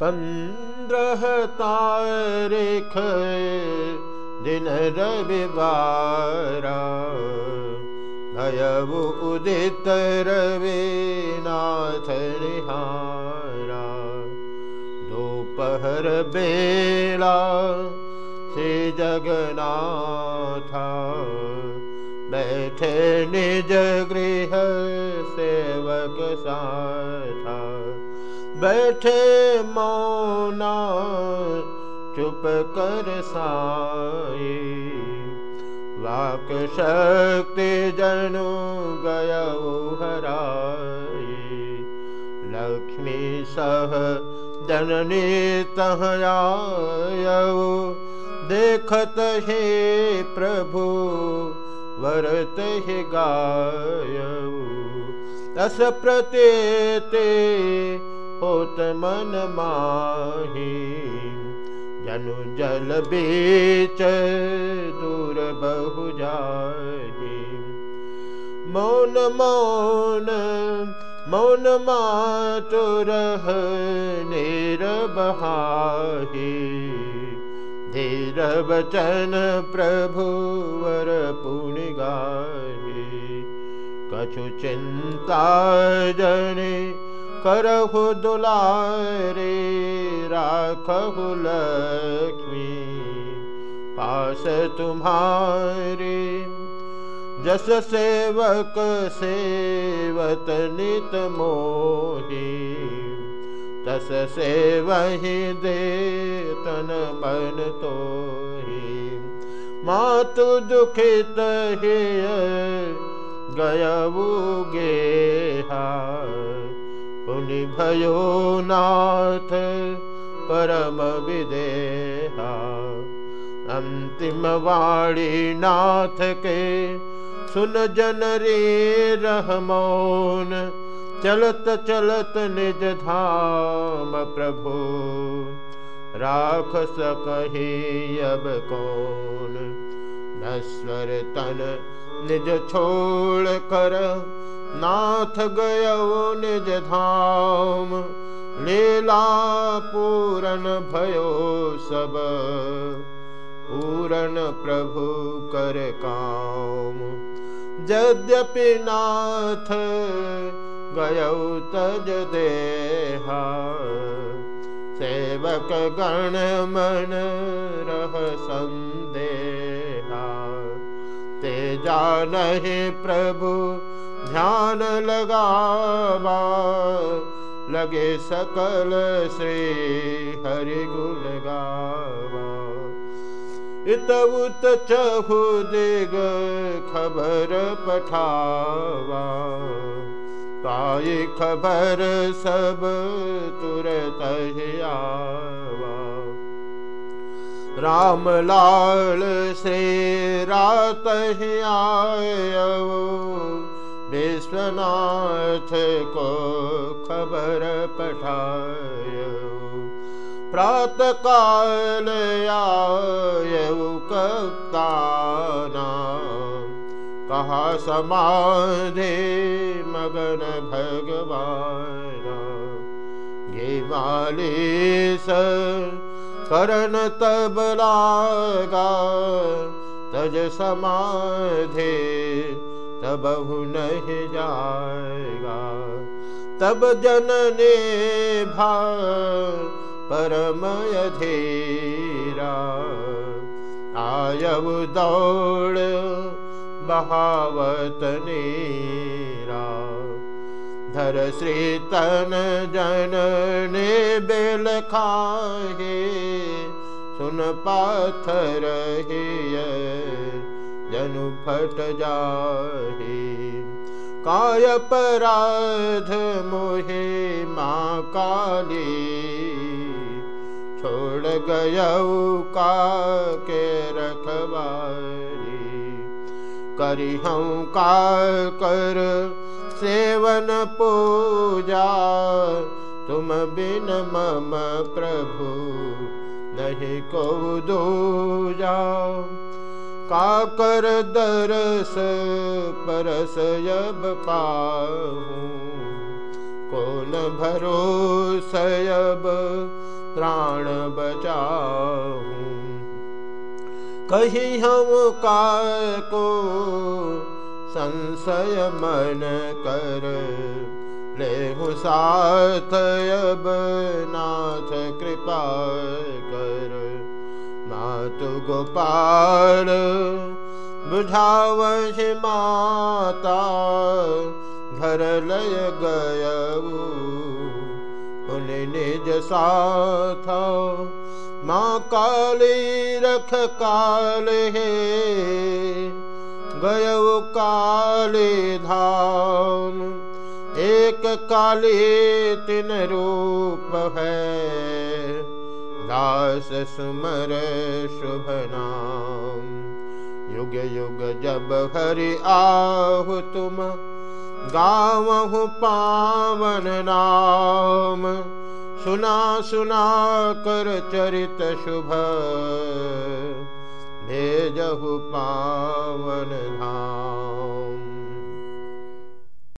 पंद्रह तारीख दिन रविवारा। भयबु उदित रविनाथ निहारा दोपहर बेला से जगनाथा बैठे निज गृह सेवक साथा बैठे मौना, चुप कर साई वाक शक्ति जनु गय हराए। लक्ष्मी सह जननी तहयायऊ देखत हे प्रभु, वरत हे गायऊ। अस प्रत्येते होत मन माही जनु जल बीच दूर बहु जाही। मौन मौन मौन मातुर नीर बहाही। धीर बचन प्रभु वर पुण्य गाही। कछु चिंता जने करहु दुलारे राखहु लक्ष्मी, पास तुम्हारे। जस सेवक सेवत नित मोही, तस से वही दे तन मन तो मातु दुखित हिय गयऊ गेहा। पुनि भयो नाथ परम विदेहा। अंतिम वाणी नाथ के सुन जन रे रहमोन चलत चलत निज धाम प्रभु। राख अब कौन? नस्वर तन निज छोड़ कर नाथ गय निज धाम लीला पूरन भयो सब। पूरन प्रभु कर काम। यद्यपि नाथ गयौ तज देहा, सेवक गण मन रह संदेहा। ते जानहि प्रभु ध्यान लगावा, लगे सकल श्री हरि गुण गावा। इत उत चहु दिग खबर पठावा। ताई खबर सब तुरत आवा। राम लाल से रात आयो। विश्वनाथ को खबर पठायो। कप्ताना। कहा समाधि मगन भगवान। ये मालिस करन तब लागा। तज समाधि तब नहीं जाएगा। तब जनने भा परमय धीरा आयव दौड़ बहावत नीरा। धर श्री तन जन बेल खाहे सुन पाथर जनु फट जाहे। काय पराध मोहे माँ काली। छोड़ गयऊ का के रखवारी। करी हूँ का कर सेवन पूजा। तुम बिन मम प्रभु नहीं को दूजा। का कर दरस परस यब पाहूँ। कौन भरोस अब प्राण बचाऊं कहीं हम काय को संशय मन कर ले साथ अब नाथ कृपा कर मातु गोपाल बुझाव माता, घर लय गय निज साथ, माँ काली रख काल है। गय काले धाम, एक काली तिन रूप है। दास सुमर शुभ नाम। युग युग जब हरि आहु तुम, गावहु पावन नाम। सुना सुना कर चरित शुभ, भेजहु पावन धाम।